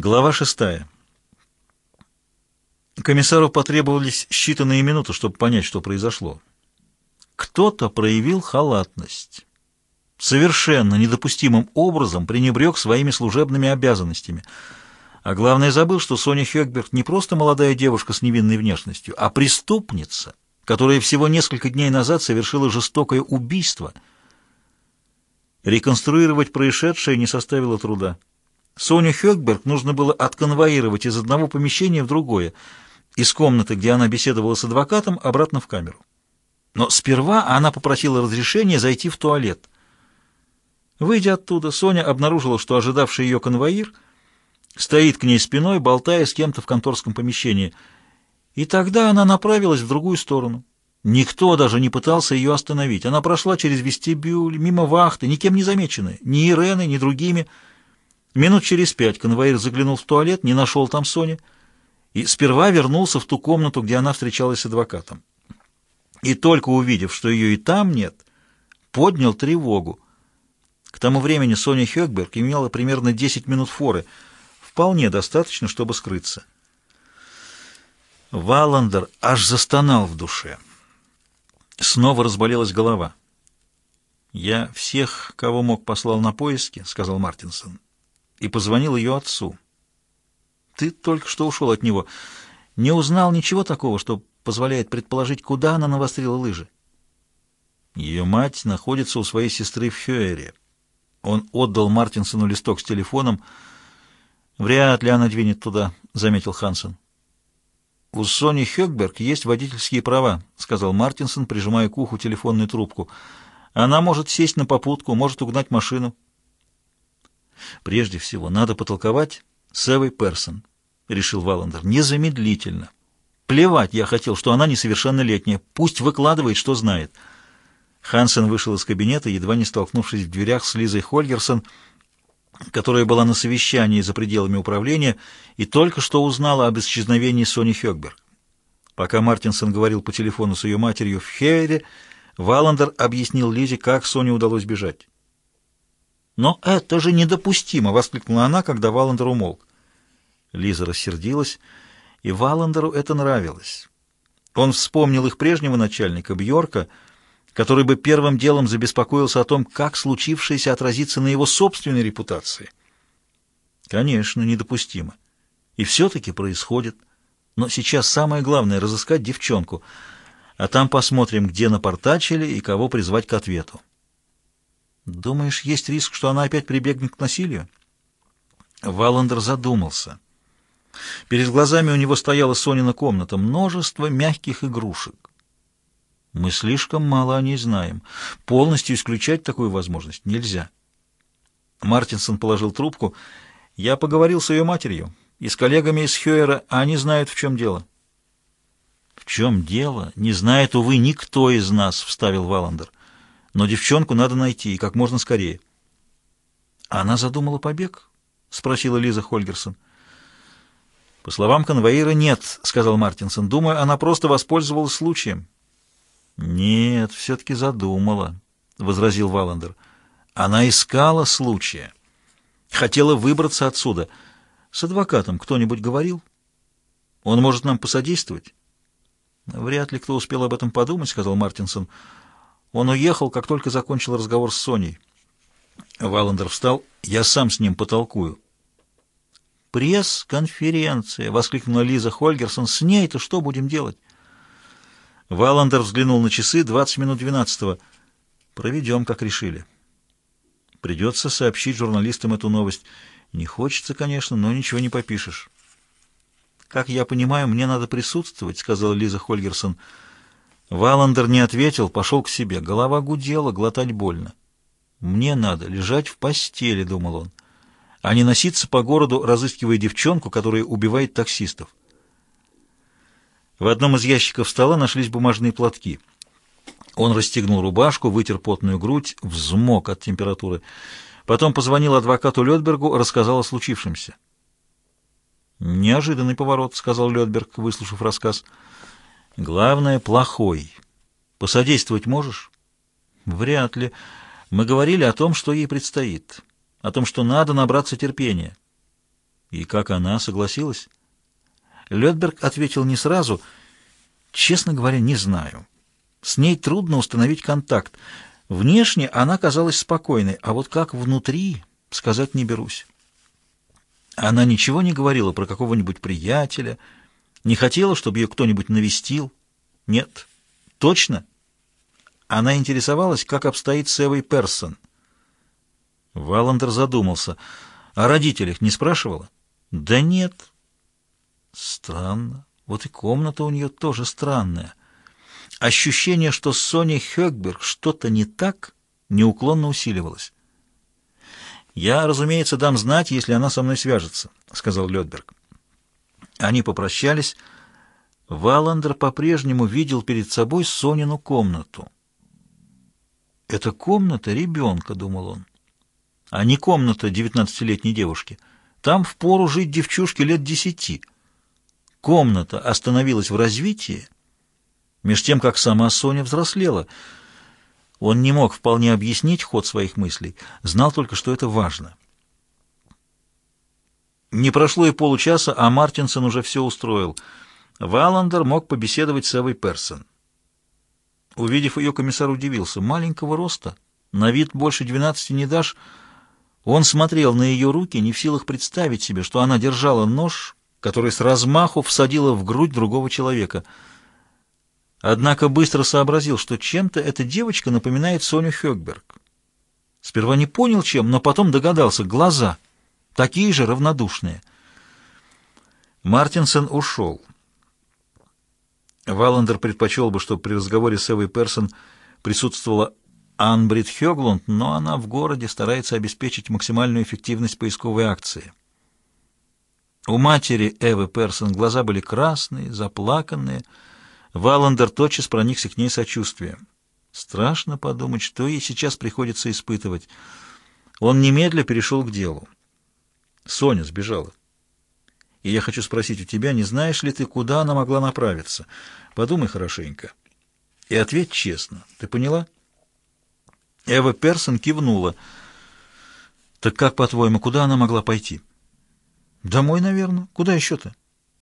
Глава шестая. Комиссару потребовались считанные минуты, чтобы понять, что произошло. Кто-то проявил халатность. Совершенно недопустимым образом пренебрег своими служебными обязанностями. А главное, забыл, что Соня Хёкберг не просто молодая девушка с невинной внешностью, а преступница, которая всего несколько дней назад совершила жестокое убийство. Реконструировать происшедшее не составило труда. Соню Хёкберг нужно было отконвоировать из одного помещения в другое, из комнаты, где она беседовала с адвокатом, обратно в камеру. Но сперва она попросила разрешения зайти в туалет. Выйдя оттуда, Соня обнаружила, что ожидавший ее конвоир стоит к ней спиной, болтая с кем-то в конторском помещении. И тогда она направилась в другую сторону. Никто даже не пытался ее остановить. Она прошла через вестибюль, мимо вахты, никем не замеченная, ни Иреной, ни другими, Минут через пять конвоир заглянул в туалет, не нашел там Сони, и сперва вернулся в ту комнату, где она встречалась с адвокатом. И только увидев, что ее и там нет, поднял тревогу. К тому времени Соня Хёкберг имела примерно 10 минут форы, вполне достаточно, чтобы скрыться. Валандер аж застонал в душе. Снова разболелась голова. «Я всех, кого мог, послал на поиски», — сказал Мартинсон и позвонил ее отцу. «Ты только что ушел от него. Не узнал ничего такого, что позволяет предположить, куда она навострила лыжи?» Ее мать находится у своей сестры в Хёэре. Он отдал Мартинсону листок с телефоном. «Вряд ли она двинет туда», — заметил Хансен. «У Сони Хёкберг есть водительские права», — сказал Мартинсон, прижимая к уху телефонную трубку. «Она может сесть на попутку, может угнать машину». Прежде всего, надо потолковать с Эвой Персон, — решил Валандер, — незамедлительно. Плевать я хотел, что она несовершеннолетняя. Пусть выкладывает, что знает. Хансен вышел из кабинета, едва не столкнувшись в дверях с Лизой Хольгерсон, которая была на совещании за пределами управления и только что узнала об исчезновении Сони Хёкберг. Пока Мартинсон говорил по телефону с ее матерью в Хейре, Валандер объяснил Лизе, как Соне удалось бежать. «Но это же недопустимо!» — воскликнула она, когда Валандер умолк. Лиза рассердилась, и Валандеру это нравилось. Он вспомнил их прежнего начальника, Бьорка, который бы первым делом забеспокоился о том, как случившееся отразится на его собственной репутации. Конечно, недопустимо. И все-таки происходит. Но сейчас самое главное — разыскать девчонку, а там посмотрим, где напортачили и кого призвать к ответу. Думаешь, есть риск, что она опять прибегнет к насилию? Валандер задумался. Перед глазами у него стояла Сонина комната, множество мягких игрушек. Мы слишком мало о ней знаем. Полностью исключать такую возможность нельзя. Мартинсон положил трубку. Я поговорил с ее матерью и с коллегами из Хьюэра, а они знают, в чем дело. В чем дело? Не знает, увы, никто из нас, — вставил Валандер. Но девчонку надо найти, и как можно скорее. «Она задумала побег?» — спросила Лиза Хольгерсон. «По словам конвоира, нет», — сказал Мартинсон. «Думаю, она просто воспользовалась случаем». «Нет, все-таки задумала», — возразил Валандер. «Она искала случая. Хотела выбраться отсюда. С адвокатом кто-нибудь говорил? Он может нам посодействовать?» «Вряд ли кто успел об этом подумать», — сказал Мартинсон. «Мартинсон». Он уехал, как только закончил разговор с Соней. Валандер встал. «Я сам с ним потолкую». «Пресс-конференция!» — воскликнула Лиза Хольгерсон. «С ней-то что будем делать?» Валандер взглянул на часы. «Двадцать минут двенадцатого. Проведем, как решили». Придется сообщить журналистам эту новость. Не хочется, конечно, но ничего не попишешь. «Как я понимаю, мне надо присутствовать», — сказала Лиза Хольгерсон. Валандер не ответил, пошел к себе. Голова гудела, глотать больно. «Мне надо лежать в постели», — думал он, — «а не носиться по городу, разыскивая девчонку, которая убивает таксистов». В одном из ящиков стола нашлись бумажные платки. Он расстегнул рубашку, вытер потную грудь, взмок от температуры. Потом позвонил адвокату Лёдбергу, рассказал о случившемся. «Неожиданный поворот», — сказал Лёдберг, выслушав рассказ. Главное, плохой. Посодействовать можешь? Вряд ли. Мы говорили о том, что ей предстоит. О том, что надо набраться терпения. И как она согласилась? Лёдберг ответил не сразу. Честно говоря, не знаю. С ней трудно установить контакт. Внешне она казалась спокойной, а вот как внутри, сказать не берусь. Она ничего не говорила про какого-нибудь приятеля, не хотела, чтобы ее кто-нибудь навестил. Нет. Точно? Она интересовалась, как обстоит с Эвой Персон. Валандер задумался. О родителях не спрашивала? Да нет. Странно. Вот и комната у нее тоже странная. Ощущение, что с Соней Хёкберг что-то не так, неуклонно усиливалось. «Я, разумеется, дам знать, если она со мной свяжется», — сказал Лёдберг. Они попрощались. Валандер по-прежнему видел перед собой Сонину комнату. «Это комната ребенка», — думал он, — «а не комната девятнадцатилетней девушки. Там впору жить девчушке лет десяти». Комната остановилась в развитии, меж тем, как сама Соня взрослела. Он не мог вполне объяснить ход своих мыслей, знал только, что это важно. Не прошло и получаса, а Мартинсон уже все устроил. Валандер мог побеседовать с Эвой Персон. Увидев ее, комиссар удивился. Маленького роста, на вид больше двенадцати не дашь. Он смотрел на ее руки, не в силах представить себе, что она держала нож который с размаху всадила в грудь другого человека. Однако быстро сообразил, что чем-то эта девочка напоминает Соню Хёкберг. Сперва не понял, чем, но потом догадался. Глаза. Такие же равнодушные. Мартинсон ушел. Валандер предпочел бы, чтобы при разговоре с Эвой Персон присутствовала Анбрид Хёглунд, но она в городе старается обеспечить максимальную эффективность поисковой акции. У матери Эвы Персон глаза были красные, заплаканные. Валандер тотчас проникся к ней сочувствием. Страшно подумать, что ей сейчас приходится испытывать. Он немедля перешел к делу. Соня сбежала. И я хочу спросить у тебя, не знаешь ли ты, куда она могла направиться? Подумай хорошенько. И ответь честно. Ты поняла? Эва Персон кивнула. Так как, по-твоему, куда она могла пойти? Домой, наверное. Куда еще-то?